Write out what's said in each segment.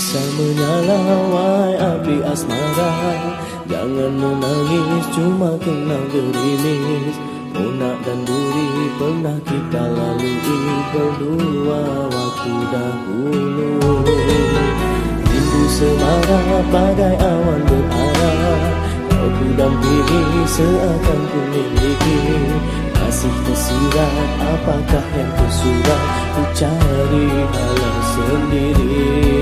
bisa menyalawai api asmara. Jangan menangis cuma kena gerimis. Punak dan duri pernah kita lalui. Berdua waktu dahulu Rindu semara bagai awan berarah. Kau ku dampingi seakan ku miliki. Kasih tersirat apakah yang tersurat Ku cari halang sendiri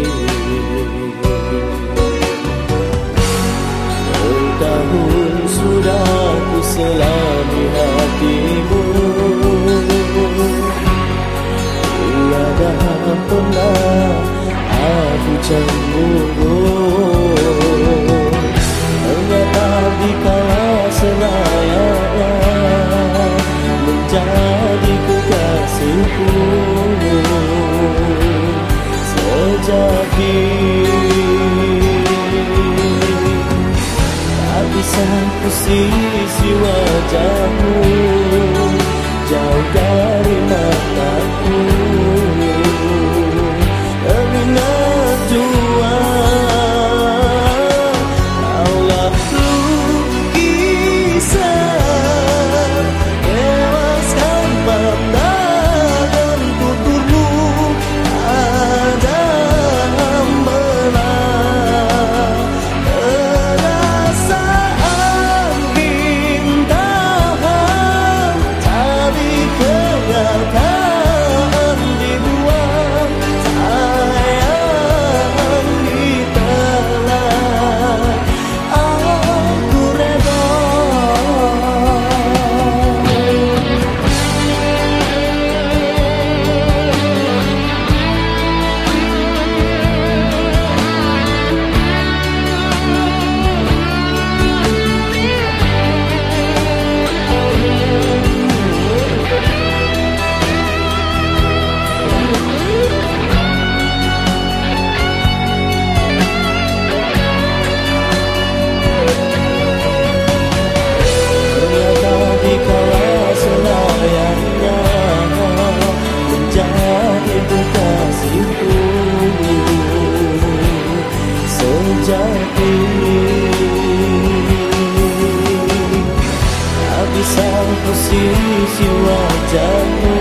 aku cemburu Ternyata di kala selayaknya Menjadi kekasihku. Sejati Tak bisa ku sisi wajahmu sisi wajahmu